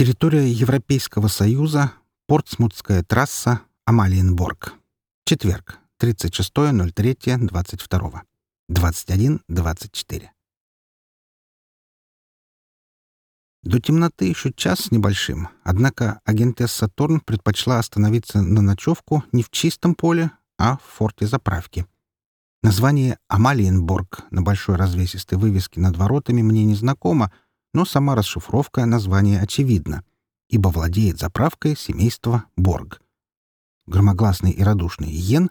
Территория Европейского Союза, Портсмутская трасса, Амалиенборг. Четверг, 36.03.22. 21.24. До темноты еще час с небольшим, однако агентесса Торн предпочла остановиться на ночевку не в чистом поле, а в форте заправки. Название «Амалиенборг» на большой развесистой вывеске над воротами мне не знакомо, но сама расшифровка названия очевидна, ибо владеет заправкой семейства Борг. Громогласный и радушный Йен,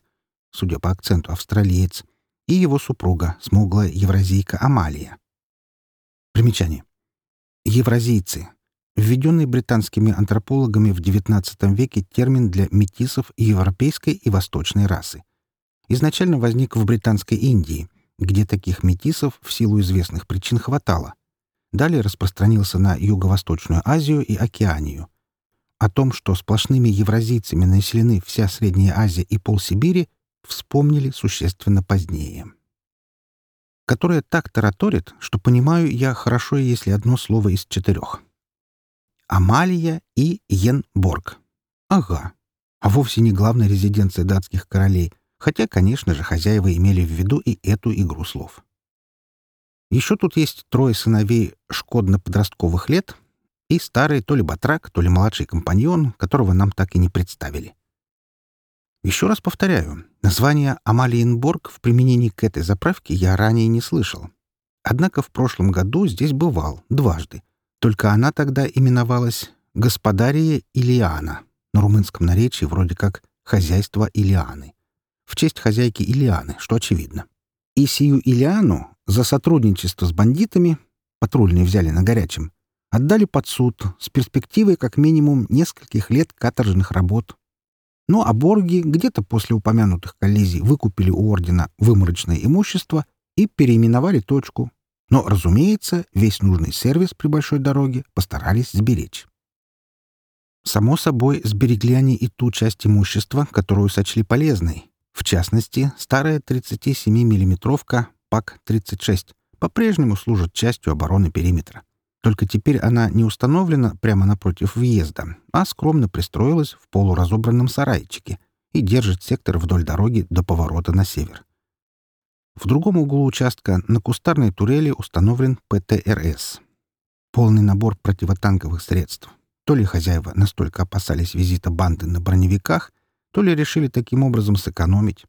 судя по акценту австралиец, и его супруга, смуглая евразийка Амалия. Примечание. Евразийцы. Введенный британскими антропологами в XIX веке термин для метисов европейской и восточной расы. Изначально возник в Британской Индии, где таких метисов в силу известных причин хватало. Далее распространился на Юго-Восточную Азию и Океанию. О том, что сплошными евразийцами населены вся Средняя Азия и полсибири, вспомнили существенно позднее. Которая так тараторит, что понимаю я хорошо, если одно слово из четырех. Амалия и Йенборг. Ага. А вовсе не главная резиденция датских королей, хотя, конечно же, хозяева имели в виду и эту игру слов. Еще тут есть трое сыновей шкодно-подростковых лет и старый то ли батрак, то ли младший компаньон, которого нам так и не представили. Еще раз повторяю, название Амалиенборг в применении к этой заправке я ранее не слышал. Однако в прошлом году здесь бывал дважды. Только она тогда именовалась «Господария Илиана», на румынском наречии вроде как «Хозяйство Илианы», в честь хозяйки Илианы, что очевидно. И сию Илиану за сотрудничество с бандитами, патрульные взяли на горячем, отдали под суд с перспективой как минимум нескольких лет каторжных работ. Ну а Борги где-то после упомянутых коллизий выкупили у ордена выморочное имущество и переименовали точку. Но, разумеется, весь нужный сервис при большой дороге постарались сберечь. Само собой, сберегли они и ту часть имущества, которую сочли полезной. В частности, старая 37-миллиметровка ПАК-36 по-прежнему служит частью обороны периметра. Только теперь она не установлена прямо напротив въезда, а скромно пристроилась в полуразобранном сарайчике и держит сектор вдоль дороги до поворота на север. В другом углу участка на кустарной турели установлен ПТРС. Полный набор противотанковых средств. То ли хозяева настолько опасались визита банды на броневиках, то ли решили таким образом сэкономить.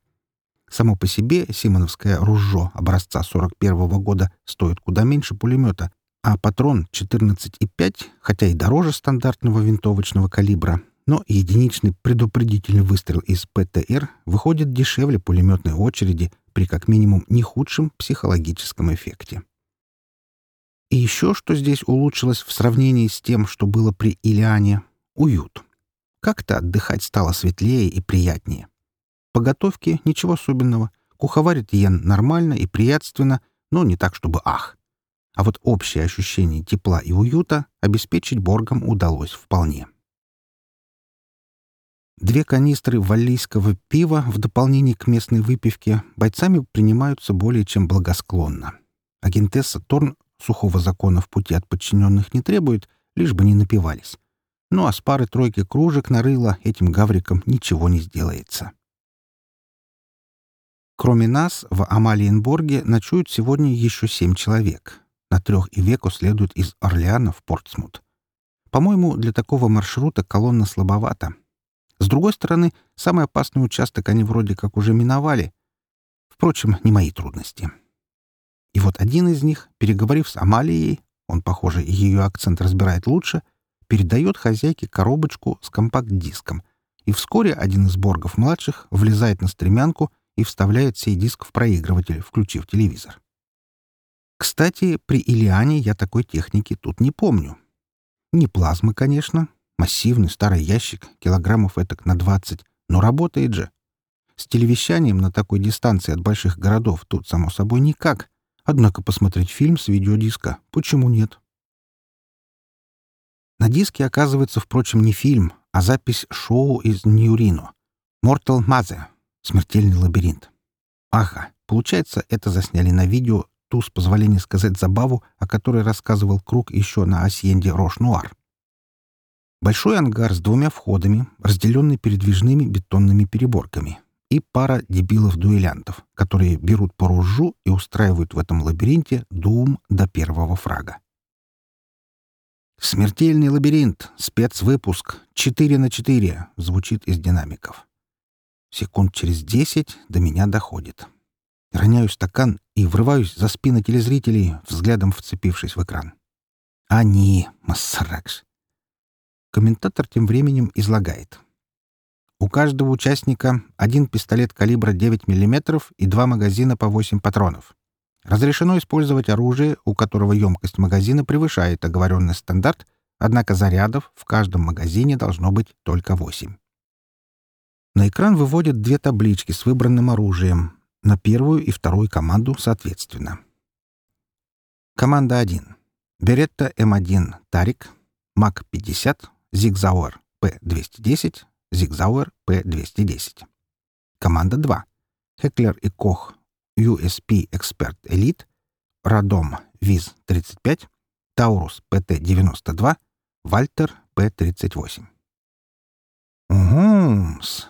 Само по себе симоновское ружье образца 41 -го года стоит куда меньше пулемета, а патрон 14,5, хотя и дороже стандартного винтовочного калибра, но единичный предупредительный выстрел из ПТР выходит дешевле пулеметной очереди при как минимум не худшем психологическом эффекте. И еще что здесь улучшилось в сравнении с тем, что было при Илиане — уют. Как-то отдыхать стало светлее и приятнее. По готовке ничего особенного. Куховарит Йен нормально и приятственно, но не так, чтобы ах. А вот общее ощущение тепла и уюта обеспечить Боргам удалось вполне. Две канистры валлийского пива в дополнение к местной выпивке бойцами принимаются более чем благосклонно. Агентесса Торн сухого закона в пути от подчиненных не требует, лишь бы не напивались. Ну а с пары-тройки кружек нарыла этим гаврикам ничего не сделается. Кроме нас, в Амалиенборге ночуют сегодня еще семь человек. На трех и веку следуют из Орлеана в Портсмут. По-моему, для такого маршрута колонна слабовата. С другой стороны, самый опасный участок они вроде как уже миновали. Впрочем, не мои трудности. И вот один из них, переговорив с Амалией, он, похоже, ее акцент разбирает лучше, передает хозяйке коробочку с компакт-диском, и вскоре один из боргов-младших влезает на стремянку и вставляет сей диск в проигрыватель, включив телевизор. Кстати, при Илиане я такой техники тут не помню. Не плазмы, конечно. Массивный старый ящик, килограммов этак на 20. Но работает же. С телевещанием на такой дистанции от больших городов тут, само собой, никак. Однако посмотреть фильм с видеодиска почему нет? На диске оказывается, впрочем, не фильм, а запись шоу из Ньюрино. «Mortal Maze» — «Смертельный лабиринт». Ага, получается, это засняли на видео ту, с позволения сказать, забаву, о которой рассказывал Круг еще на Асьенде Рош-Нуар. Большой ангар с двумя входами, разделенный передвижными бетонными переборками, и пара дебилов-дуэлянтов, которые берут по ружу и устраивают в этом лабиринте дум до первого фрага. «Смертельный лабиринт! Спецвыпуск! 4 на 4!» — звучит из динамиков. Секунд через десять до меня доходит. Роняю стакан и врываюсь за спины телезрителей, взглядом вцепившись в экран. Они, Массаракш. Комментатор тем временем излагает. У каждого участника один пистолет калибра 9 мм и два магазина по 8 патронов. Разрешено использовать оружие, у которого емкость магазина превышает оговоренный стандарт, однако зарядов в каждом магазине должно быть только 8. На экран выводят две таблички с выбранным оружием, на первую и вторую команду соответственно. Команда 1. Беретта М1 Тарик, МАК-50, Зигзауэр П-210, Зигзауэр П-210. Команда 2. Хеклер и Кох USP Expert Elite, Радом ВИЗ-35, Таурус ПТ-92, Вальтер П-38. Угу-с.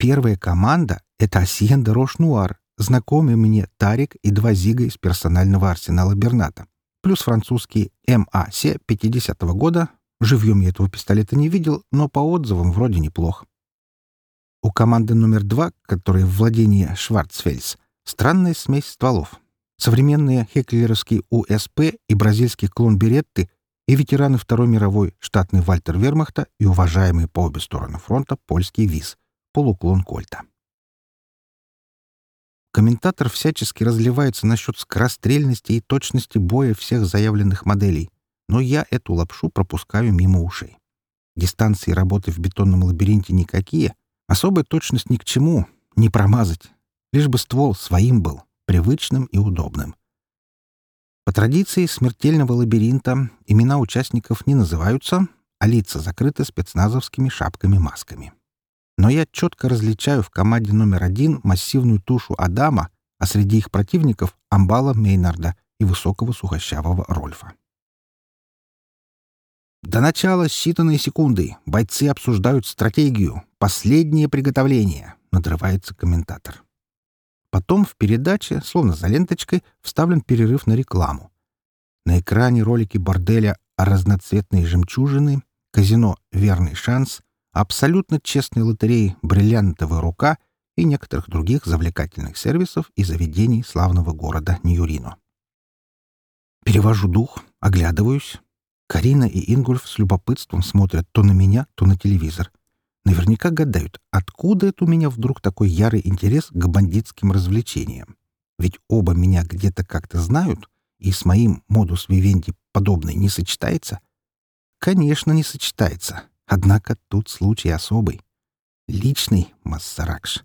Первая команда — это Асьенда Рош-Нуар, знакомый мне Тарик и два Зига из персонального арсенала Берната, плюс французский МАС 50-го года. Живьем я этого пистолета не видел, но по отзывам вроде неплох. У команды номер два, которая в владении Шварцфельс, странная смесь стволов. Современные хеклеровские УСП и бразильский клон Беретты и ветераны Второй мировой штатный Вальтер Вермахта и уважаемый по обе стороны фронта польский ВИЗ полуклон кольта. Комментатор всячески разливается насчет скорострельности и точности боя всех заявленных моделей, но я эту лапшу пропускаю мимо ушей. Дистанции работы в бетонном лабиринте никакие, особая точность ни к чему, не промазать, лишь бы ствол своим был, привычным и удобным. По традиции смертельного лабиринта имена участников не называются, а лица закрыты спецназовскими шапками-масками но я четко различаю в команде номер один массивную тушу Адама, а среди их противников — Амбала Мейнарда и высокого сухощавого Рольфа. До начала считанные секунды. Бойцы обсуждают стратегию. Последнее приготовление. Надрывается комментатор. Потом в передаче, словно за ленточкой, вставлен перерыв на рекламу. На экране ролики борделя «Разноцветные жемчужины», казино «Верный шанс», абсолютно честной лотереи «Бриллиантовая рука» и некоторых других завлекательных сервисов и заведений славного города Ньюрино. Перевожу дух, оглядываюсь. Карина и Ингульф с любопытством смотрят то на меня, то на телевизор. Наверняка гадают, откуда это у меня вдруг такой ярый интерес к бандитским развлечениям. Ведь оба меня где-то как-то знают, и с моим модус вивенди подобное не сочетается. Конечно, не сочетается. Однако тут случай особый. Личный Массаракш.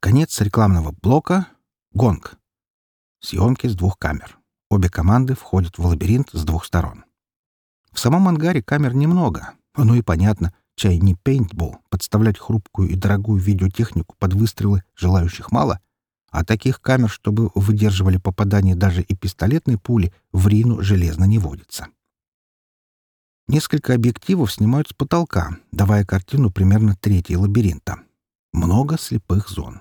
Конец рекламного блока — гонг. Съемки с двух камер. Обе команды входят в лабиринт с двух сторон. В самом ангаре камер немного. Оно и понятно. Чай не пейнтбол. Подставлять хрупкую и дорогую видеотехнику под выстрелы желающих мало. А таких камер, чтобы выдерживали попадание даже и пистолетной пули, в Рину железно не водится. Несколько объективов снимают с потолка, давая картину примерно третьей лабиринта. Много слепых зон.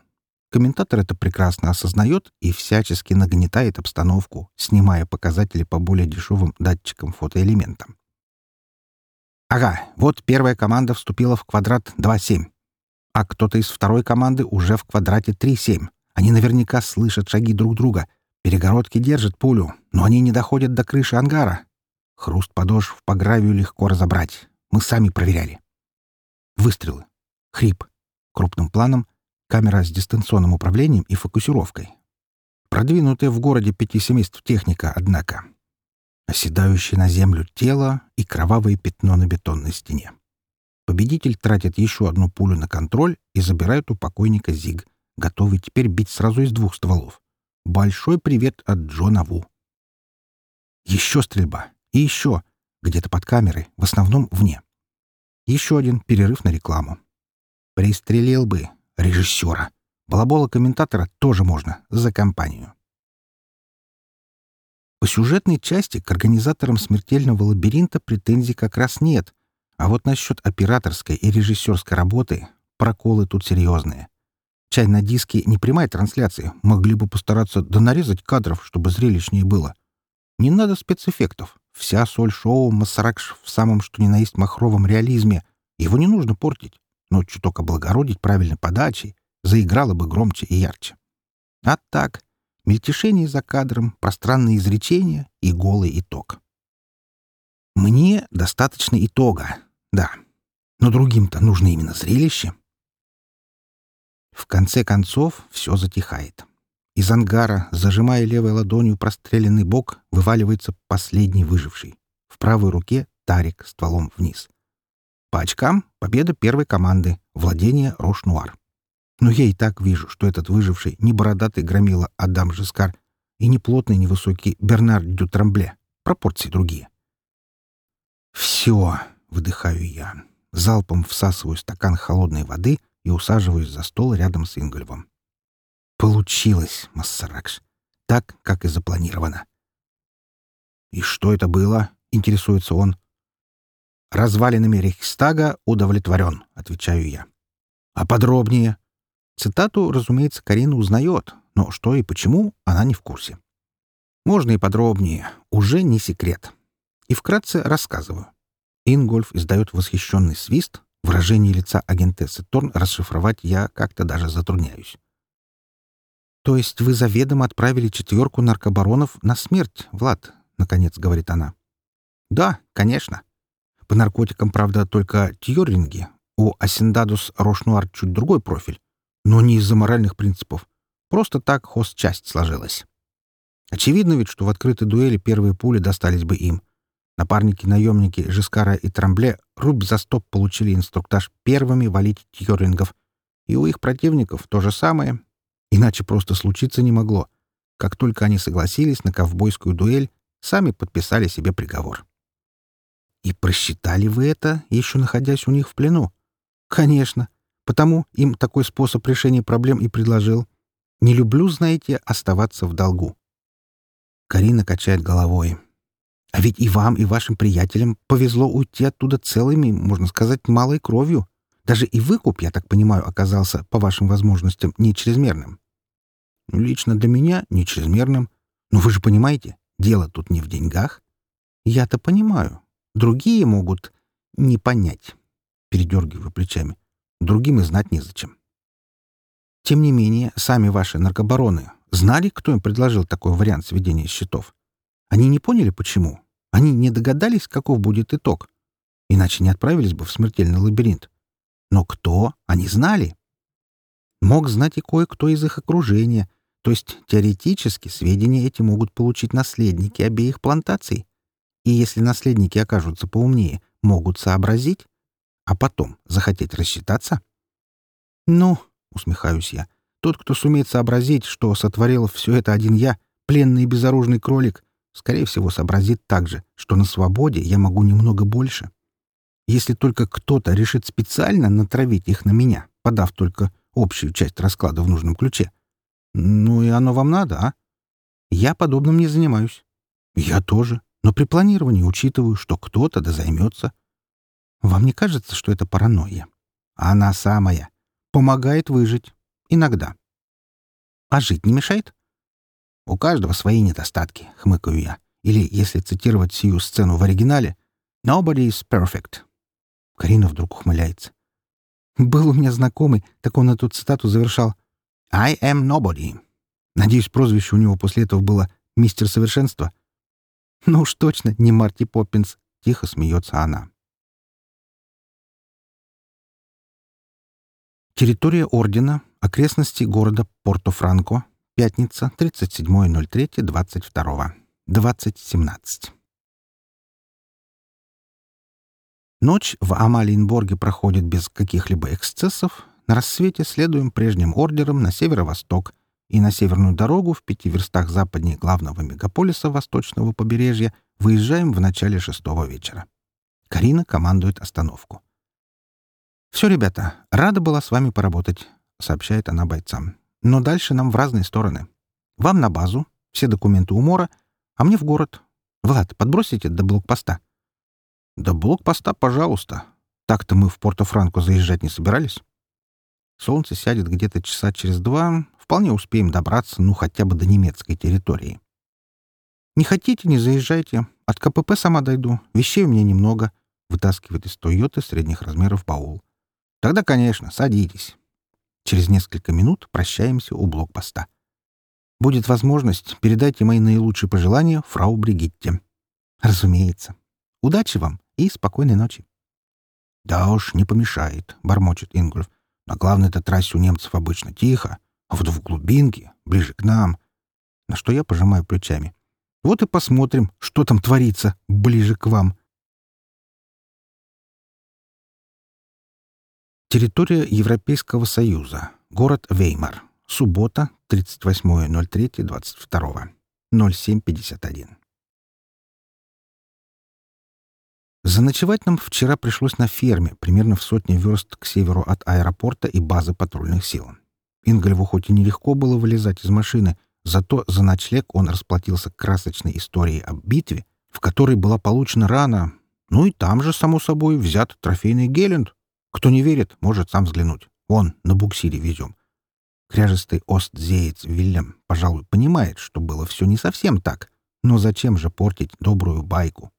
Комментатор это прекрасно осознает и всячески нагнетает обстановку, снимая показатели по более дешевым датчикам фотоэлементам. Ага, вот первая команда вступила в квадрат 2.7. А кто-то из второй команды уже в квадрате 3.7. Они наверняка слышат шаги друг друга. Перегородки держат пулю, но они не доходят до крыши ангара, Хруст подошв по гравию легко разобрать. Мы сами проверяли. Выстрелы. Хрип. Крупным планом. Камера с дистанционным управлением и фокусировкой. Продвинутая в городе пяти семейств техника, однако. Оседающее на землю тело и кровавое пятно на бетонной стене. Победитель тратит еще одну пулю на контроль и забирает у покойника Зиг, готовый теперь бить сразу из двух стволов. Большой привет от Джона Ву. Еще стрельба. И еще, где-то под камерой, в основном вне. Еще один перерыв на рекламу. Пристрелил бы режиссера. Балабола комментатора тоже можно, за компанию. По сюжетной части к организаторам смертельного лабиринта претензий как раз нет, а вот насчет операторской и режиссерской работы проколы тут серьезные. Чай на диске не прямая трансляция, могли бы постараться донарезать кадров, чтобы зрелищнее было. Не надо спецэффектов. Вся соль шоу Массаракш в самом что ни на есть махровом реализме. Его не нужно портить, но чуток облагородить правильной подачей, заиграло бы громче и ярче. А так, мельтешение за кадром, пространные изречения и голый итог. Мне достаточно итога, да. Но другим-то нужно именно зрелище. В конце концов все затихает. Из ангара, зажимая левой ладонью простреленный бок, вываливается последний выживший. В правой руке Тарик стволом вниз. По очкам — победа первой команды, владение Рош-Нуар. Но я и так вижу, что этот выживший не бородатый громила Адам Жескар и не плотный невысокий Бернар Дютрамбле. Пропорции другие. «Все!» — выдыхаю я. Залпом всасываю стакан холодной воды и усаживаюсь за стол рядом с Ингольвом. Получилось, Массаракш. Так, как и запланировано. «И что это было?» — интересуется он. «Развалинами Рейхстага удовлетворен», — отвечаю я. «А подробнее?» Цитату, разумеется, Карина узнает, но что и почему, она не в курсе. Можно и подробнее, уже не секрет. И вкратце рассказываю. Ингольф издает восхищенный свист, выражение лица агентессы Торн расшифровать я как-то даже затрудняюсь. «То есть вы заведомо отправили четверку наркобаронов на смерть, Влад?» — наконец говорит она. «Да, конечно. По наркотикам, правда, только тьоринги. У Асендадус Рошнуар чуть другой профиль. Но не из-за моральных принципов. Просто так хозчасть сложилась. Очевидно ведь, что в открытой дуэли первые пули достались бы им. Напарники-наемники Жескара и Трамбле рубь за стоп получили инструктаж первыми валить тьорингов. И у их противников то же самое. Иначе просто случиться не могло. Как только они согласились на ковбойскую дуэль, сами подписали себе приговор. И просчитали вы это, еще находясь у них в плену? Конечно. Потому им такой способ решения проблем и предложил. Не люблю, знаете, оставаться в долгу. Карина качает головой. А ведь и вам, и вашим приятелям повезло уйти оттуда целыми, можно сказать, малой кровью. Даже и выкуп, я так понимаю, оказался, по вашим возможностям, не чрезмерным. Лично для меня не чрезмерным. Но вы же понимаете, дело тут не в деньгах. Я-то понимаю. Другие могут не понять. Передергиваю плечами. Другим и знать незачем. Тем не менее, сами ваши наркобароны знали, кто им предложил такой вариант сведения счетов? Они не поняли, почему? Они не догадались, каков будет итог? Иначе не отправились бы в смертельный лабиринт. Но кто, они знали. Мог знать и кое-кто из их окружения, то есть теоретически сведения эти могут получить наследники обеих плантаций. И если наследники окажутся поумнее, могут сообразить, а потом захотеть рассчитаться? Ну, усмехаюсь я, тот, кто сумеет сообразить, что сотворил все это один я, пленный и безоружный кролик, скорее всего, сообразит также, что на свободе я могу немного больше. Если только кто-то решит специально натравить их на меня, подав только общую часть расклада в нужном ключе. Ну и оно вам надо, а? Я подобным не занимаюсь. Я тоже, но при планировании учитываю, что кто-то да займется. Вам не кажется, что это паранойя? Она самая. Помогает выжить. Иногда. А жить не мешает? У каждого свои недостатки, хмыкаю я. Или, если цитировать сию сцену в оригинале, «Nobody is perfect». Карина вдруг ухмыляется. Был у меня знакомый, так он эту цитату завершал «I am nobody». Надеюсь, прозвище у него после этого было «Мистер Совершенство». Ну уж точно не Марти Поппинс, тихо смеется она. Территория Ордена, окрестности города Порто-Франко, пятница, 37.03.22, 2017. Ночь в Амалиенборге проходит без каких-либо эксцессов. На рассвете следуем прежним ордерам на северо-восток и на северную дорогу в пяти верстах западнее главного мегаполиса восточного побережья выезжаем в начале шестого вечера. Карина командует остановку. «Все, ребята, рада была с вами поработать», — сообщает она бойцам. «Но дальше нам в разные стороны. Вам на базу, все документы у Мора, А мне в город. Влад, подбросите до блокпоста?» «До блокпоста, пожалуйста. Так-то мы в Порто-Франко заезжать не собирались. Солнце сядет где-то часа через два, вполне успеем добраться, ну, хотя бы до немецкой территории. Не хотите, не заезжайте. От КПП сама дойду. Вещей у меня немного. Вытаскивает из Тойоты средних размеров баул. Тогда, конечно, садитесь. Через несколько минут прощаемся у блокпоста. Будет возможность, передайте мои наилучшие пожелания фрау Бригитте. Разумеется. Удачи вам и спокойной ночи. «Да уж, не помешает», — бормочет Ингольф. «На главной-то трассе у немцев обычно тихо, а вот в глубинке, ближе к нам...» На что я пожимаю плечами. «Вот и посмотрим, что там творится ближе к вам». Территория Европейского Союза. Город Веймар. Суббота, 38.03.22. 07.51. Заночевать нам вчера пришлось на ферме, примерно в сотне верст к северу от аэропорта и базы патрульных сил. Ингольву хоть и нелегко было вылезать из машины, зато за ночлег он расплатился красочной историей об битве, в которой была получена рана, ну и там же, само собой, взят трофейный Гелленд. Кто не верит, может сам взглянуть. Вон, на буксире везем. Кряжестый Остзеец Вильям, пожалуй, понимает, что было все не совсем так, но зачем же портить добрую байку?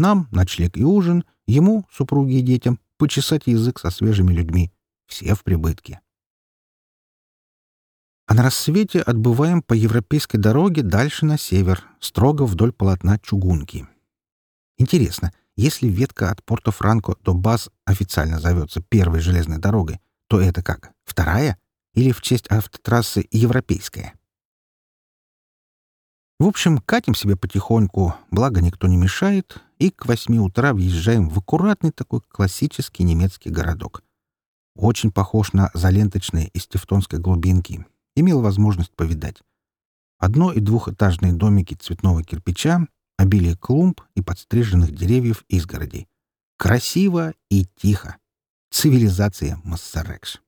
Нам ночлег и ужин, ему, супруге и детям, почесать язык со свежими людьми. Все в прибытке. А на рассвете отбываем по европейской дороге дальше на север, строго вдоль полотна чугунки. Интересно, если ветка от Порто-Франко до баз официально зовется первой железной дорогой, то это как, вторая? Или в честь автотрассы европейская? В общем, катим себе потихоньку, благо никто не мешает, и к восьми утра въезжаем в аккуратный такой классический немецкий городок. Очень похож на заленточные из Тевтонской глубинки. Имел возможность повидать. Одно- и двухэтажные домики цветного кирпича, обилие клумб и подстриженных деревьев изгородей. Красиво и тихо. Цивилизация Массарекш.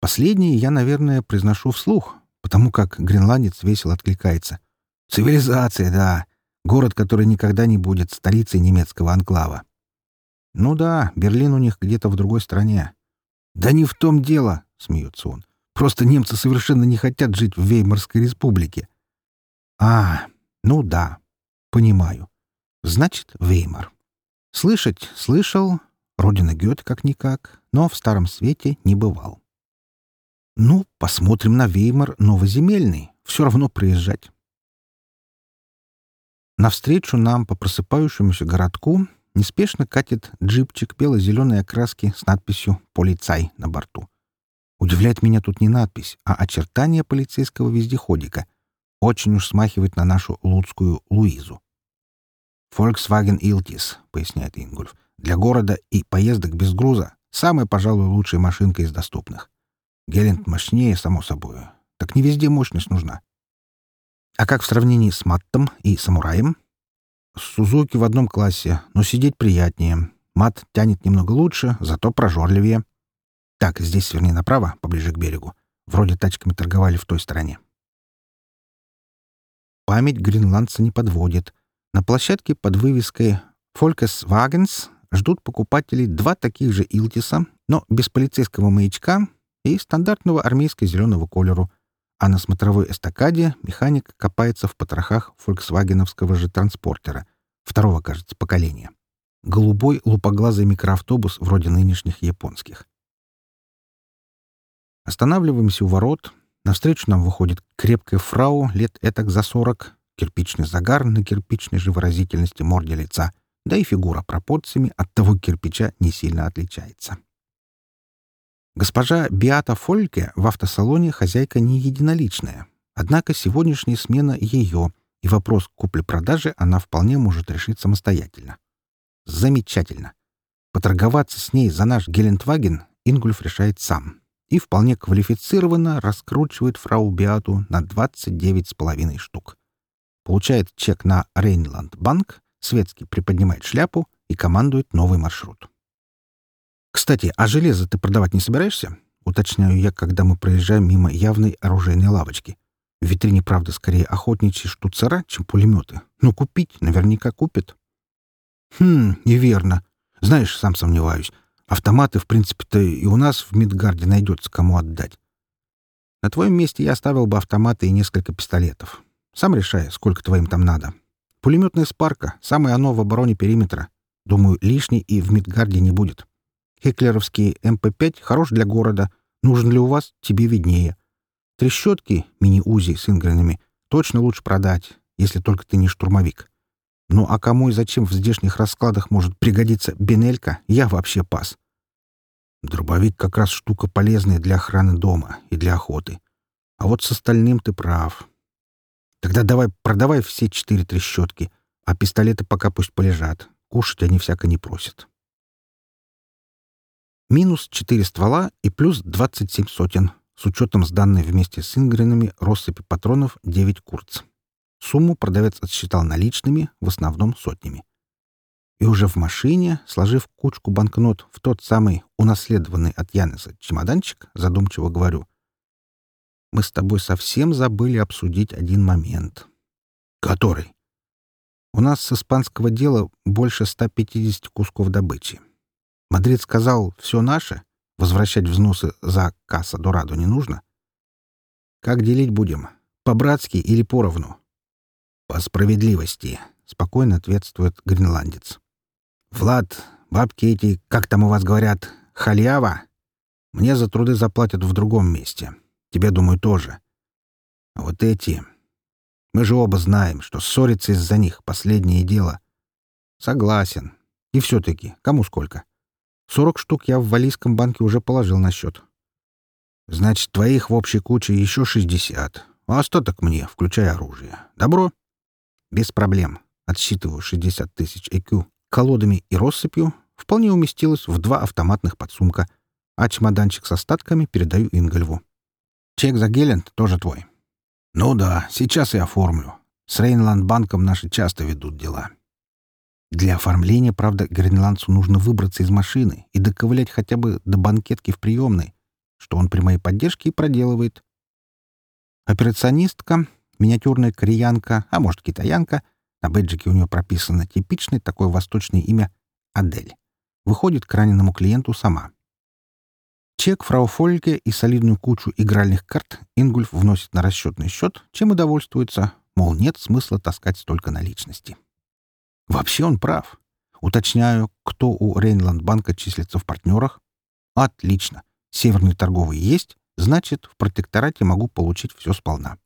Последнее я, наверное, произношу вслух, потому как гренландец весело откликается. «Цивилизация, да. Город, который никогда не будет столицей немецкого анклава». «Ну да, Берлин у них где-то в другой стране». «Да не в том дело», — смеется он. «Просто немцы совершенно не хотят жить в Веймарской республике». «А, ну да, понимаю. Значит, Веймар. Слышать — слышал, родина Гёте как-никак, но в Старом Свете не бывал. Ну, посмотрим на Веймар новоземельный. Все равно приезжать. Навстречу нам по просыпающемуся городку неспешно катит джипчик бело-зеленой окраски с надписью «Полицай» на борту. Удивляет меня тут не надпись, а очертания полицейского вездеходика. Очень уж смахивает на нашу луцкую Луизу. «Volkswagen Iltis», — поясняет Ингульф, — «для города и поездок без груза самая, пожалуй, лучшая машинка из доступных. Гелент мощнее, само собой. Так не везде мощность нужна. А как в сравнении с Маттом и Самураем? Сузуки в одном классе, но сидеть приятнее. Мат тянет немного лучше, зато прожорливее. Так, здесь сверни направо, поближе к берегу. Вроде тачками торговали в той стороне. Память гренландца не подводит. На площадке под вывеской «Фолькес Вагенс» ждут покупателей два таких же Илтиса, но без полицейского маячка и стандартного армейско-зеленого колеру, а на смотровой эстакаде механик копается в потрохах фольксвагеновского же транспортера, второго, кажется, поколения. Голубой лупоглазый микроавтобус вроде нынешних японских. Останавливаемся у ворот. Навстречу нам выходит крепкая фрау лет этак за сорок, кирпичный загар на кирпичной же выразительности морде лица, да и фигура пропорциями от того кирпича не сильно отличается. Госпожа Биата Фольке в автосалоне хозяйка не единоличная. Однако сегодняшняя смена ее, и вопрос купли-продажи она вполне может решить самостоятельно. Замечательно. Поторговаться с ней за наш Гелендваген Ингульф решает сам и вполне квалифицированно раскручивает фрау Биату на 29,5 штук. Получает чек на Рейнланд-банк, светский приподнимает шляпу и командует новый маршрут. «Кстати, а железо ты продавать не собираешься?» — уточняю я, когда мы проезжаем мимо явной оружейной лавочки. В витрине, правда, скорее охотничьи штуцера, чем пулеметы. Но купить наверняка купят. Хм, неверно. Знаешь, сам сомневаюсь. Автоматы, в принципе-то, и у нас в Мидгарде найдется кому отдать. На твоем месте я оставил бы автоматы и несколько пистолетов. Сам решай, сколько твоим там надо. Пулеметная спарка — самое оно в обороне периметра. Думаю, лишней и в Мидгарде не будет. Хеклеровский МП-5 хорош для города. Нужен ли у вас, тебе виднее. Трещотки, мини-узи с ингранами, точно лучше продать, если только ты не штурмовик. Ну а кому и зачем в здешних раскладах может пригодиться бенелька, я вообще пас. Дробовик как раз штука полезная для охраны дома и для охоты. А вот с остальным ты прав. Тогда давай продавай все четыре трещотки, а пистолеты пока пусть полежат. Кушать они всяко не просят. Минус четыре ствола и плюс двадцать семь сотен, с учетом сданной вместе с ингренами россыпи патронов девять курц. Сумму продавец отсчитал наличными, в основном сотнями. И уже в машине, сложив кучку банкнот в тот самый унаследованный от Янеса чемоданчик, задумчиво говорю. «Мы с тобой совсем забыли обсудить один момент». «Который?» «У нас с испанского дела больше 150 кусков добычи. Мадрид сказал, все наше, возвращать взносы за касса Дорадо не нужно. Как делить будем? По-братски или поровну?» «По справедливости», — спокойно ответствует гренландец. «Влад, бабки эти, как там у вас говорят, халява? Мне за труды заплатят в другом месте. Тебе, думаю, тоже. А вот эти... Мы же оба знаем, что ссориться из-за них — последнее дело. Согласен. И все-таки, кому сколько? Сорок штук я в Валийском банке уже положил на счет. Значит, твоих в общей куче еще шестьдесят. А остаток мне, включая оружие. Добро?» Без проблем. Отсчитываю 60 тысяч ЭКЮ колодами и россыпью, вполне уместилось в два автоматных подсумка, а чемоданчик с остатками передаю Ингольву. Чек за Гелленд тоже твой. Ну да, сейчас я оформлю. С Рейнландбанком наши часто ведут дела. Для оформления, правда, гренландцу нужно выбраться из машины и доковылять хотя бы до банкетки в приемной, что он при моей поддержке и проделывает. Операционистка Миниатюрная кореянка, а может, китаянка, на бэджике у нее прописано типичное такое восточное имя Адель, выходит к раненому клиенту сама. Чек фрау Фольке и солидную кучу игральных карт Ингульф вносит на расчетный счет, чем и довольствуется, мол, нет смысла таскать столько наличности. Вообще он прав. Уточняю, кто у Рейнландбанка числится в партнерах. Отлично. Северный торговый есть, значит, в протекторате могу получить все сполна.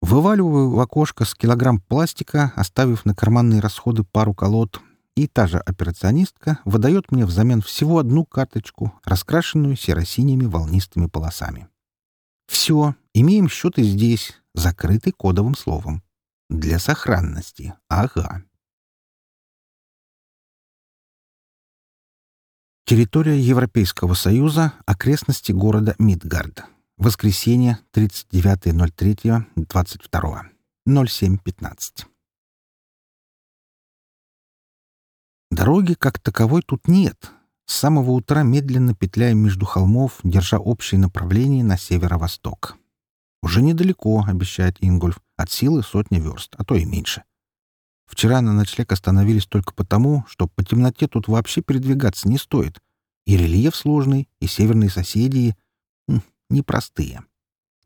Вываливаю в окошко с килограмм пластика, оставив на карманные расходы пару колод, и та же операционистка выдает мне взамен всего одну карточку, раскрашенную серо-синими волнистыми полосами. Все, имеем счет и здесь, закрытый кодовым словом. Для сохранности. Ага. Территория Европейского Союза, окрестности города Мидгард. Воскресенье, 39.03.22. 07.15. Дороги как таковой тут нет. С самого утра медленно петляем между холмов, держа общее направление на северо-восток. Уже недалеко, обещает Ингольф, от силы сотни верст, а то и меньше. Вчера на ночлег остановились только потому, что по темноте тут вообще передвигаться не стоит. И рельеф сложный, и северные соседи, непростые.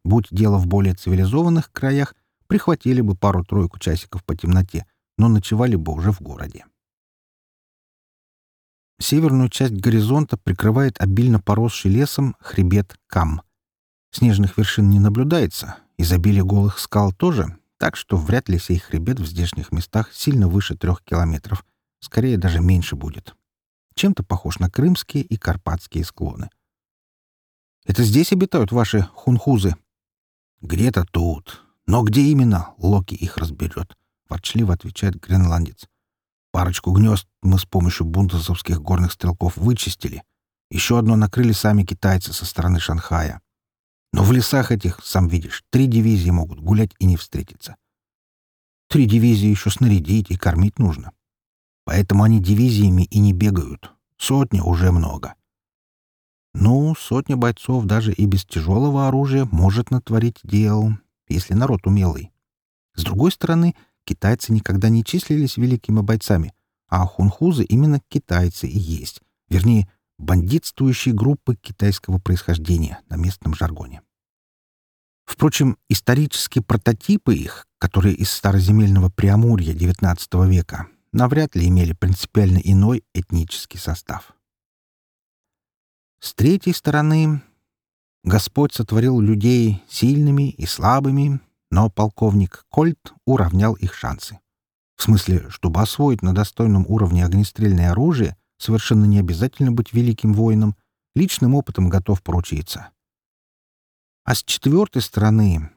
Будь дело в более цивилизованных краях, прихватили бы пару-тройку часиков по темноте, но ночевали бы уже в городе. Северную часть горизонта прикрывает обильно поросший лесом хребет Кам. Снежных вершин не наблюдается, изобилие голых скал тоже, так что вряд ли сей хребет в здешних местах сильно выше трех километров, скорее даже меньше будет. Чем-то похож на крымские и карпатские склоны — это здесь обитают ваши хунхузы?» «Где-то тут. Но где именно, Локи их разберет», — ворчливо отвечает гренландец. «Парочку гнезд мы с помощью бунтовских горных стрелков вычистили. Еще одно накрыли сами китайцы со стороны Шанхая. Но в лесах этих, сам видишь, три дивизии могут гулять и не встретиться. Три дивизии еще снарядить и кормить нужно. Поэтому они дивизиями и не бегают. Сотни уже много. Ну, сотня бойцов даже и без тяжелого оружия может натворить дел. если народ умелый. С другой стороны, китайцы никогда не числились великими бойцами, а хунхузы именно китайцы и есть, вернее, бандитствующие группы китайского происхождения на местном жаргоне. Впрочем, исторические прототипы их, которые из староземельного Преамурья XIX века, навряд ли имели принципиально иной этнический состав. С третьей стороны, Господь сотворил людей сильными и слабыми, но полковник Кольт уравнял их шансы. В смысле, чтобы освоить на достойном уровне огнестрельное оружие, совершенно не обязательно быть великим воином, личным опытом готов поручиться. А с четвертой стороны,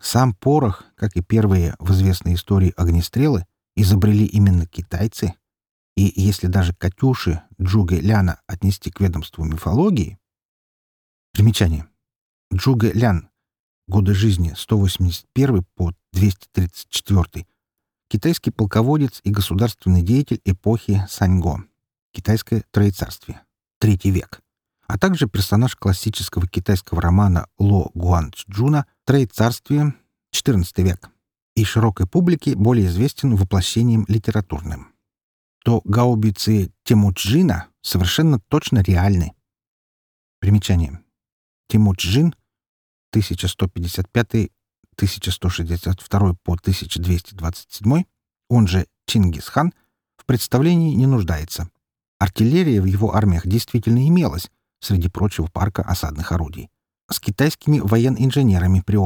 сам порох, как и первые в известной истории огнестрелы, изобрели именно китайцы, и если даже «Катюши» Джуга Ляна отнести к ведомству мифологии... Примечание. Джуга Лян. Годы жизни 181 по 234. Китайский полководец и государственный деятель эпохи Саньго. Китайское троецарствие. Третий век. А также персонаж классического китайского романа Ло Гуанчжуна «Троецарствие. XIV век» и широкой публике более известен воплощением литературным. То гаубицы Темуджина совершенно точно реальны. Примечание. Темуджин 1155-1162 по 1227, он же Чингисхан, в представлении не нуждается. Артиллерия в его армиях действительно имелась, среди прочего парка осадных орудий, с китайскими воен-инженерами при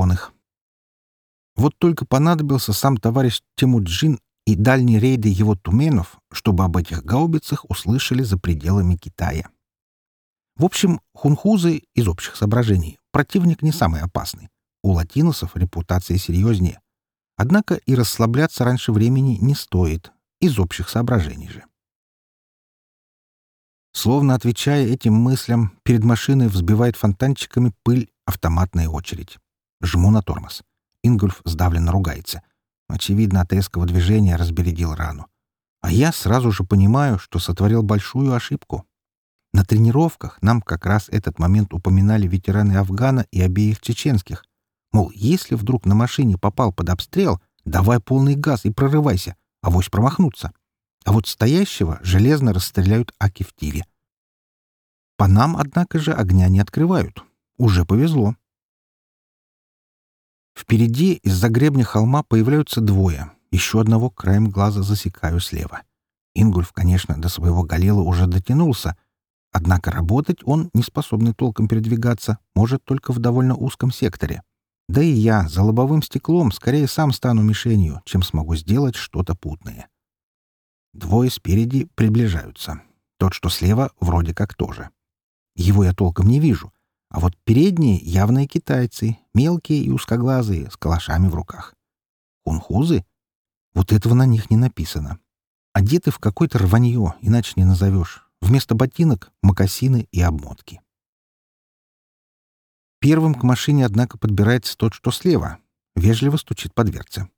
вот только понадобился сам товарищ Темуджин и дальние рейды его туменов, чтобы об этих гаубицах услышали за пределами Китая. В общем, хунхузы из общих соображений противник не самый опасный. У латиносов репутация серьезнее. Однако и расслабляться раньше времени не стоит, из общих соображений же. Словно отвечая этим мыслям, перед машиной взбивает фонтанчиками пыль автоматная очередь. Жму на тормоз. Ингольф сдавленно ругается. Очевидно, от резкого движения разбередил рану. А я сразу же понимаю, что сотворил большую ошибку. На тренировках нам как раз этот момент упоминали ветераны Афгана и обеих чеченских. Мол, если вдруг на машине попал под обстрел, давай полный газ и прорывайся, авось промахнуться. А вот стоящего железно расстреляют аки в тире. По нам, однако же, огня не открывают. Уже повезло. Впереди из-за гребня холма появляются двое. Еще одного краем глаза засекаю слева. Ингульф, конечно, до своего галила уже дотянулся, однако работать он, не способный толком передвигаться, может только в довольно узком секторе. Да и я за лобовым стеклом скорее сам стану мишенью, чем смогу сделать что-то путное. Двое спереди приближаются. Тот, что слева, вроде как тоже. Его я толком не вижу, а вот передние — явные китайцы, мелкие и узкоглазые, с калашами в руках. Хунхузы? Вот этого на них не написано. Одеты в какое-то рванье, иначе не назовешь. Вместо ботинок — мокасины и обмотки. Первым к машине, однако, подбирается тот, что слева. Вежливо стучит по дверце.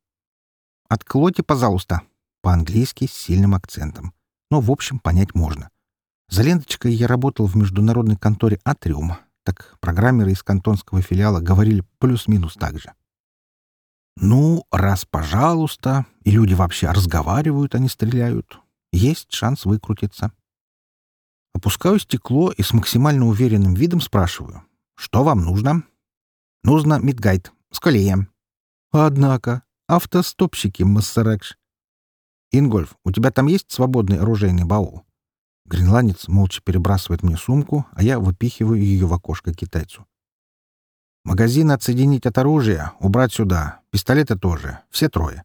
«Откройте, пожалуйста», по-английски с сильным акцентом. Но, в общем, понять можно. За ленточкой я работал в международной конторе «Атриум», так программеры из кантонского филиала говорили плюс-минус так же. Ну, раз пожалуйста, и люди вообще разговаривают, а не стреляют, есть шанс выкрутиться. Опускаю стекло и с максимально уверенным видом спрашиваю. Что вам нужно? Нужно мидгайд. С колеем. Однако, автостопщики, Массарекш. Ингольф, у тебя там есть свободный оружейный баул? Гренландец молча перебрасывает мне сумку, а я выпихиваю ее в окошко китайцу. «Магазин отсоединить от оружия, убрать сюда. Пистолеты тоже. Все трое».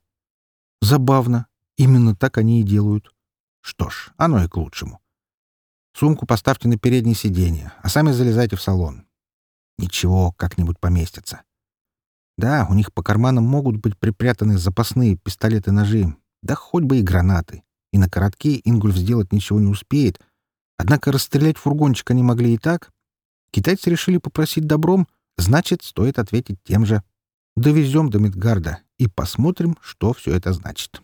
«Забавно. Именно так они и делают». «Что ж, оно и к лучшему. Сумку поставьте на переднее сиденье, а сами залезайте в салон. Ничего, как-нибудь поместится. Да, у них по карманам могут быть припрятаны запасные пистолеты-ножи, да хоть бы и гранаты и на коротке Ингульф сделать ничего не успеет. Однако расстрелять фургончик они могли и так. Китайцы решили попросить добром, значит, стоит ответить тем же. Довезем до Мидгарда и посмотрим, что все это значит.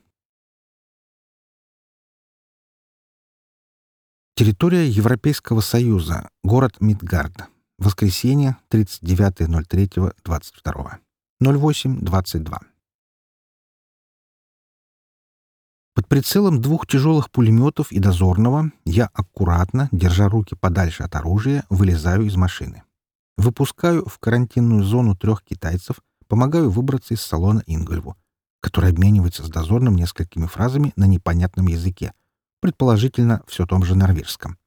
Территория Европейского Союза. Город Мидгард. Воскресенье, 39.03.22. 0822. Под прицелом двух тяжелых пулеметов и дозорного я аккуратно, держа руки подальше от оружия, вылезаю из машины. Выпускаю в карантинную зону трех китайцев, помогаю выбраться из салона Ингольву, который обменивается с дозорным несколькими фразами на непонятном языке, предположительно, все том же норвежском.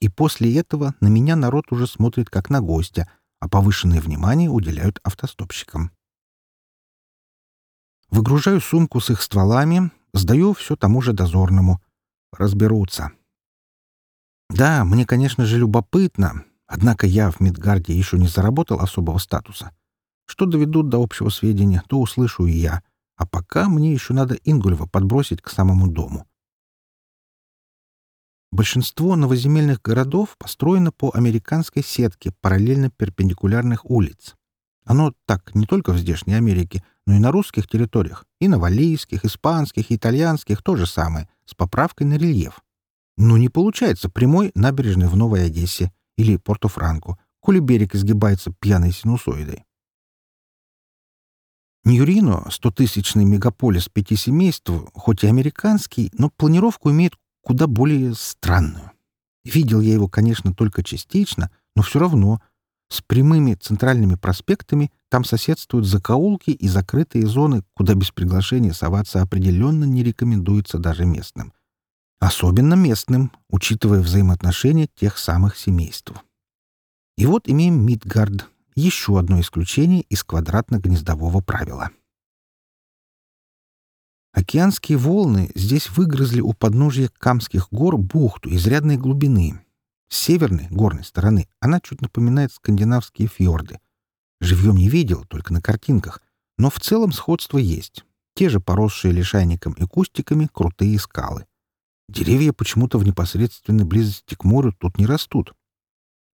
И после этого на меня народ уже смотрит как на гостя, а повышенное внимание уделяют автостопщикам. Выгружаю сумку с их стволами, сдаю все тому же дозорному. Разберутся. Да, мне, конечно же, любопытно, однако я в Мидгарде еще не заработал особого статуса. Что доведут до общего сведения, то услышу и я. А пока мне еще надо Ингульва подбросить к самому дому. Большинство новоземельных городов построено по американской сетке параллельно перпендикулярных улиц. Оно так не только в здешней Америке, но и на русских территориях, и на валийских, испанских, итальянских то же самое, с поправкой на рельеф. Но не получается прямой набережной в Новой Одессе или Порто-Франко, коли берег изгибается пьяной синусоидой. Ньюрино, стотысячный мегаполис пяти семейств, хоть и американский, но планировку имеет куда более странную. Видел я его, конечно, только частично, но все равно с прямыми центральными проспектами там соседствуют закоулки и закрытые зоны, куда без приглашения соваться определенно не рекомендуется даже местным. Особенно местным, учитывая взаимоотношения тех самых семейств. И вот имеем Мидгард, еще одно исключение из квадратно-гнездового правила. Океанские волны здесь выгрызли у подножья Камских гор бухту изрядной глубины. С северной, горной стороны, она чуть напоминает скандинавские фьорды. Живьем не видел, только на картинках, но в целом сходство есть. Те же поросшие лишайником и кустиками крутые скалы. Деревья почему-то в непосредственной близости к морю тут не растут.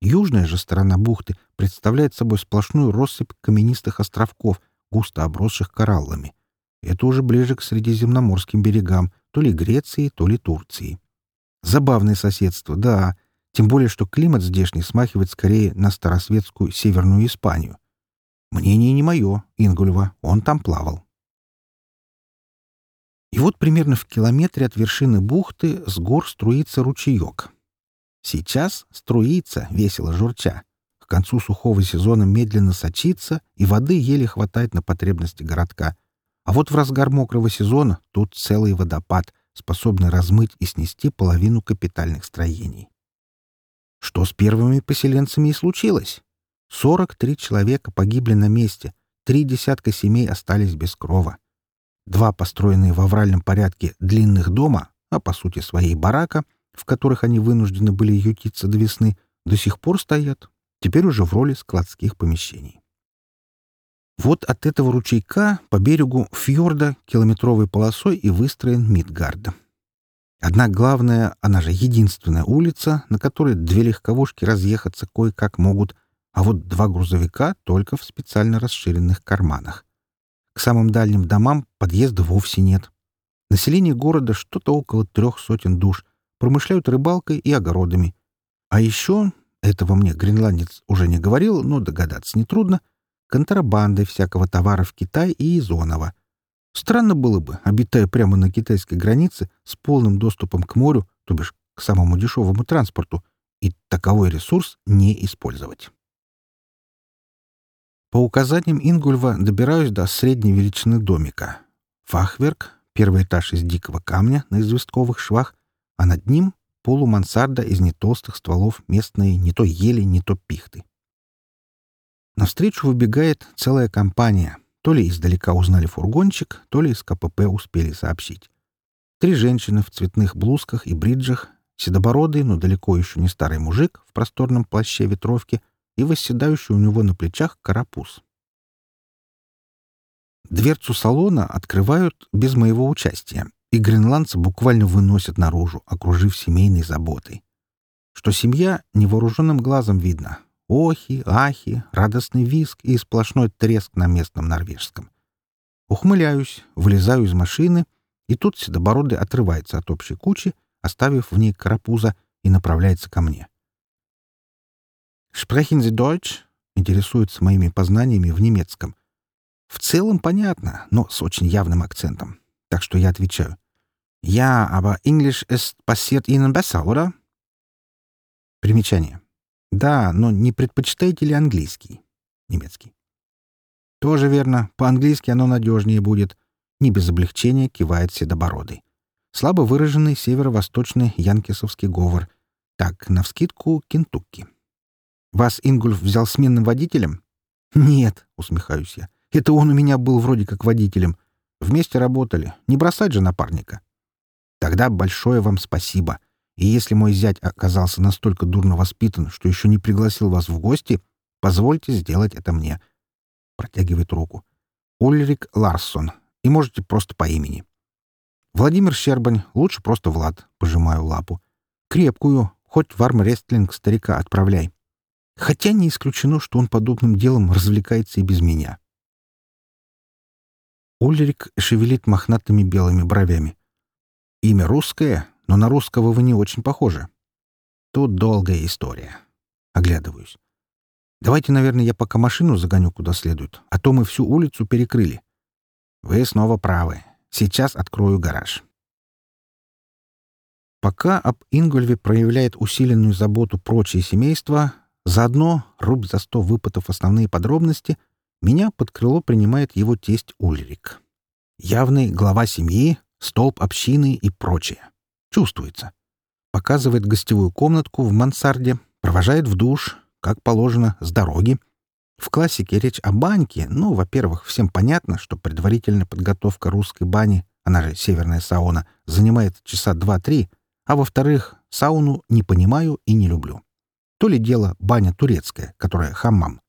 Южная же сторона бухты представляет собой сплошную россыпь каменистых островков, густо обросших кораллами — это уже ближе к средиземноморским берегам, то ли Греции, то ли Турции. Забавное соседство, да, тем более, что климат здешний смахивает скорее на старосветскую Северную Испанию. Мнение не мое, Ингульва, он там плавал. И вот примерно в километре от вершины бухты с гор струится ручеек. Сейчас струится, весело журча. К концу сухого сезона медленно сочится, и воды еле хватает на потребности городка — а вот в разгар мокрого сезона тут целый водопад, способный размыть и снести половину капитальных строений. Что с первыми поселенцами и случилось? 43 человека погибли на месте, три десятка семей остались без крова. Два построенные в авральном порядке длинных дома, а по сути своей барака, в которых они вынуждены были ютиться до весны, до сих пор стоят, теперь уже в роли складских помещений. Вот от этого ручейка по берегу фьорда километровой полосой и выстроен Мидгард. Одна главная, она же единственная улица, на которой две легковушки разъехаться кое-как могут, а вот два грузовика только в специально расширенных карманах. К самым дальним домам подъезда вовсе нет. Население города что-то около трех сотен душ, промышляют рыбалкой и огородами. А еще, этого мне гренландец уже не говорил, но догадаться нетрудно — контрабандой всякого товара в Китай и из. Странно было бы, обитая прямо на китайской границе с полным доступом к морю, то бишь к самому дешевому транспорту, и таковой ресурс не использовать. По указаниям Ингульва добираюсь до средней величины домика. Фахверк, первый этаж из дикого камня на известковых швах, а над ним полумансарда из нетолстых стволов местной не то ели, не то пихты. Навстречу выбегает целая компания. То ли издалека узнали фургончик, то ли из КПП успели сообщить. Три женщины в цветных блузках и бриджах, седобородый, но далеко еще не старый мужик в просторном плаще ветровки и восседающий у него на плечах карапуз. Дверцу салона открывают без моего участия, и гренландцы буквально выносят наружу, окружив семейной заботой. Что семья невооруженным глазом видно, Охи, ахи, радостный визг и сплошной треск на местном норвежском. Ухмыляюсь, вылезаю из машины, и тут Седобородый отрывается от общей кучи, оставив в ней карапуза, и направляется ко мне. «Sprechen Sie Deutsch?» — интересуется моими познаниями в немецком. В целом понятно, но с очень явным акцентом. Так что я отвечаю. «Ja, aber Englisch ist passiert Ihnen besser, oder?» Примечание. «Да, но не предпочитаете ли английский?» Немецкий. «Тоже верно. По-английски оно надежнее будет». Не без облегчения кивает седобородый. Слабо выраженный северо-восточный янкисовский говор. Так, навскидку, Кентукки. «Вас Ингульф взял сменным водителем?» «Нет», — усмехаюсь я. «Это он у меня был вроде как водителем. Вместе работали. Не бросать же напарника». «Тогда большое вам спасибо. И если мой зять оказался настолько дурно воспитан, что еще не пригласил вас в гости, позвольте сделать это мне». Протягивает руку. «Ульрик Ларсон. И можете просто по имени». «Владимир Щербань. Лучше просто Влад». Пожимаю лапу. «Крепкую. Хоть в армрестлинг старика отправляй». Хотя не исключено, что он подобным делом развлекается и без меня. Ульрик шевелит мохнатыми белыми бровями. Имя русское, но на русского вы не очень похожи. Тут долгая история. Оглядываюсь. Давайте, наверное, я пока машину загоню куда следует, а то мы всю улицу перекрыли. Вы снова правы. Сейчас открою гараж. Пока об Ингольве проявляет усиленную заботу прочие семейства, Заодно, рубь за сто выпытав основные подробности, меня под крыло принимает его тесть Ульрик. Явный глава семьи, столб общины и прочее. Чувствуется. Показывает гостевую комнатку в мансарде, провожает в душ, как положено, с дороги. В классике речь о баньке, ну, во-первых, всем понятно, что предварительная подготовка русской бани, она же северная сауна, занимает часа два-три, а во-вторых, сауну не понимаю и не люблю. То ли дело баня турецкая, которая хаммам.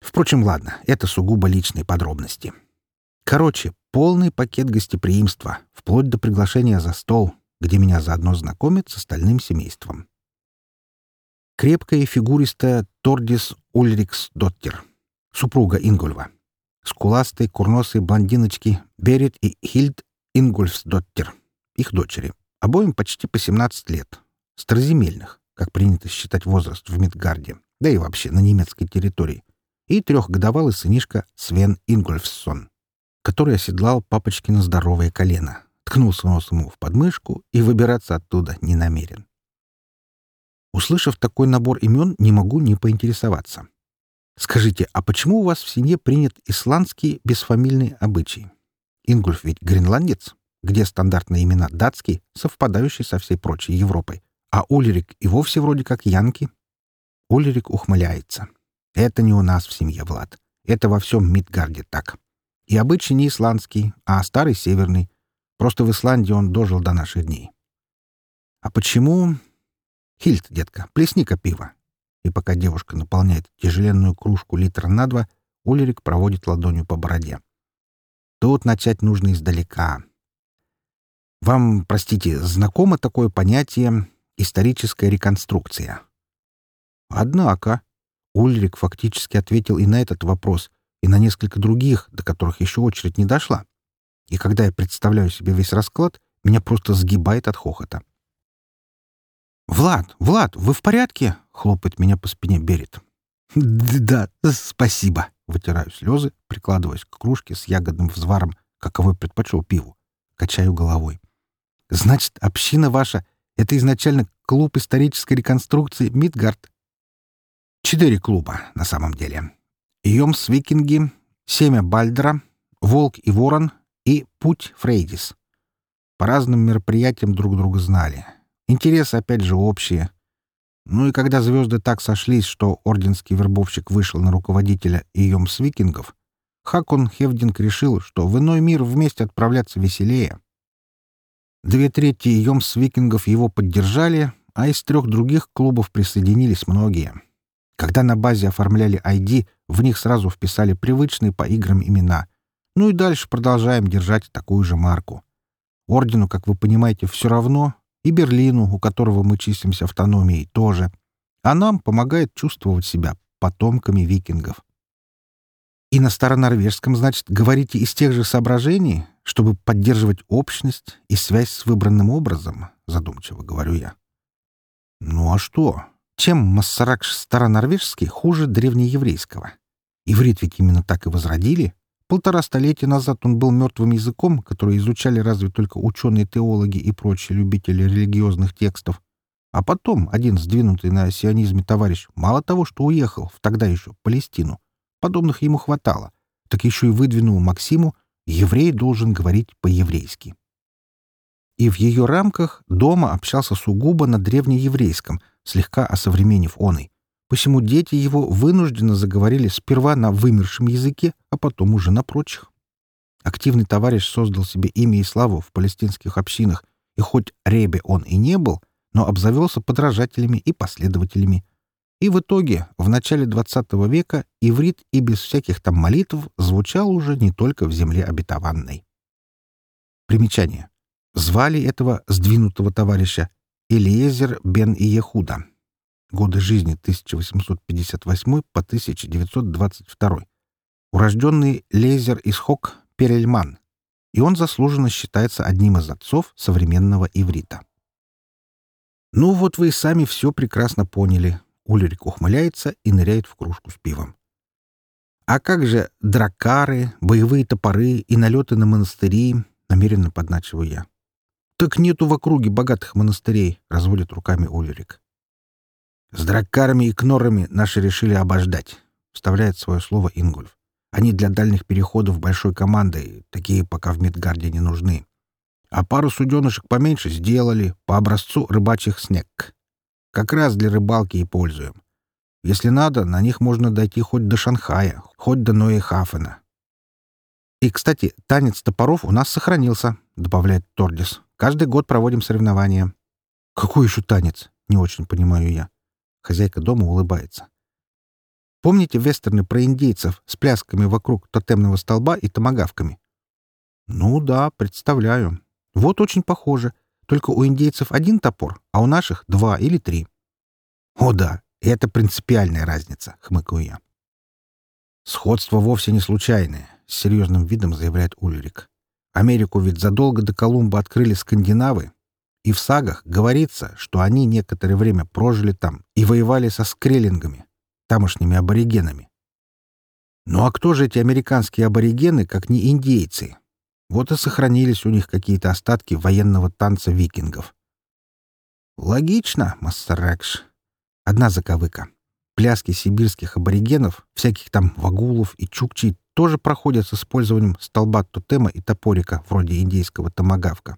Впрочем, ладно, это сугубо личные подробности. Короче, полный пакет гостеприимства, вплоть до приглашения за стол, где меня заодно знакомят с остальным семейством. Крепкая и фигуристая Тордис Ульрикс Доттер, супруга Ингольва. Скуластые курносые блондиночки Берет и Хильд Ингольфсдоттер, их дочери. Обоим почти по 17 лет. Страземельных как принято считать возраст в Мидгарде, да и вообще на немецкой территории, и трехгодовалый сынишка Свен Ингольфссон, который оседлал папочкино здоровое колено, ткнулся носом ему в подмышку и выбираться оттуда не намерен. Услышав такой набор имен, не могу не поинтересоваться. Скажите, а почему у вас в семье принят исландский бесфамильный обычай? Ингульф ведь гренландец, где стандартные имена датский, совпадающие со всей прочей Европой. А Ульрик и вовсе вроде как Янки. Ульрик ухмыляется. Это не у нас в семье, Влад. Это во всем Мидгарде так. И обычай не исландский, а старый северный. Просто в Исландии он дожил до наших дней. А почему... Хильд, детка, плесни-ка пиво. И пока девушка наполняет тяжеленную кружку литра на два, Ульрик проводит ладонью по бороде. Тут начать нужно издалека. Вам, простите, знакомо такое понятие Историческая реконструкция. Однако Ульрик фактически ответил и на этот вопрос, и на несколько других, до которых еще очередь не дошла. И когда я представляю себе весь расклад, меня просто сгибает от хохота. «Влад, Влад, вы в порядке?» — хлопает меня по спине Берет. «Да, спасибо», — вытираю слезы, прикладываясь к кружке с ягодным взваром, каковой предпочел пиву. Качаю головой. «Значит, община ваша это изначально клуб исторической реконструкции «Мидгард». Четыре клуба, на самом деле. Йомс Викинги, Семя Бальдера, Волк и Ворон и Путь Фрейдис. По разным мероприятиям друг друга знали. Интересы, опять же, общие. Ну и когда звезды так сошлись, что орденский вербовщик вышел на руководителя Йомс Викингов, Хакон Хевдинг решил, что в иной мир вместе отправляться веселее. Две трети Йомс-викингов его поддержали, а из трех других клубов присоединились многие. Когда на базе оформляли ID, в них сразу вписали привычные по играм имена. Ну и дальше продолжаем держать такую же марку. Ордену, как вы понимаете, все равно, и Берлину, у которого мы числимся автономией, тоже. А нам помогает чувствовать себя потомками викингов. И на старонорвежском, значит, говорите из тех же соображений, чтобы поддерживать общность и связь с выбранным образом, задумчиво говорю я. Ну а что? Чем массаракш старонорвежский хуже древнееврейского? Иврит ведь именно так и возродили, полтора столетия назад он был мертвым языком, который изучали разве только ученые-теологи и прочие любители религиозных текстов. А потом один сдвинутый на сионизме товарищ мало того, что уехал в тогда еще Палестину, подобных ему хватало, так еще и выдвинул Максиму «еврей должен говорить по-еврейски». И в ее рамках дома общался сугубо на древнееврейском, слегка осовременив оной. Посему дети его вынужденно заговорили сперва на вымершем языке, а потом уже на прочих. Активный товарищ создал себе имя и славу в палестинских общинах, и хоть ребе он и не был, но обзавелся подражателями и последователями. И в итоге, в начале XX века, иврит и без всяких там молитв звучал уже не только в земле обетованной. Примечание. Звали этого сдвинутого товарища Элиезер бен Иехуда. Годы жизни 1858 по 1922. Урожденный Лезер Исхок Перельман. И он заслуженно считается одним из отцов современного иврита. Ну вот вы и сами все прекрасно поняли. Ульрик ухмыляется и ныряет в кружку с пивом. А как же дракары, боевые топоры и налеты на монастыри, намеренно подначиваю я. «Так нету в округе богатых монастырей», — разводит руками Ульрик. «С драккарами и кнорами наши решили обождать», — вставляет свое слово Ингульф. «Они для дальних переходов большой командой, такие пока в Мидгарде не нужны. А пару суденышек поменьше сделали по образцу рыбачьих снег. Как раз для рыбалки и пользуем. Если надо, на них можно дойти хоть до Шанхая, хоть до Ноэхафена. И, кстати, танец топоров у нас сохранился, добавляет Тордис. Каждый год проводим соревнования. Какой еще танец? Не очень понимаю я. Хозяйка дома улыбается. Помните вестерны про индейцев с плясками вокруг тотемного столба и томагавками? Ну да, представляю. Вот очень похоже. Только у индейцев один топор, а у наших два или три. О да, это принципиальная разница, хмыкаю я. Сходство вовсе не случайное, с серьезным видом заявляет Ульрик. Америку ведь задолго до Колумба открыли скандинавы, и в сагах говорится, что они некоторое время прожили там и воевали со скреллингами, тамошними аборигенами. Ну а кто же эти американские аборигены, как не индейцы? Вот и сохранились у них какие-то остатки военного танца викингов. Логично, Массарекш. Одна заковыка. Пляски сибирских аборигенов, всяких там вагулов и чукчей тоже проходят с использованием столба тотема и топорика, вроде индейского томагавка.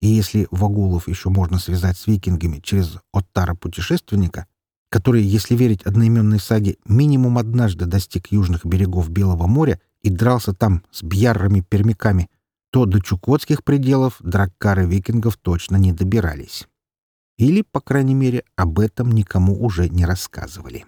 И если вагулов еще можно связать с викингами через Оттара-путешественника, который, если верить одноименной саге, минимум однажды достиг южных берегов Белого моря и дрался там с бьяррами-пермяками, то до чукотских пределов драккары викингов точно не добирались. Или, по крайней мере, об этом никому уже не рассказывали.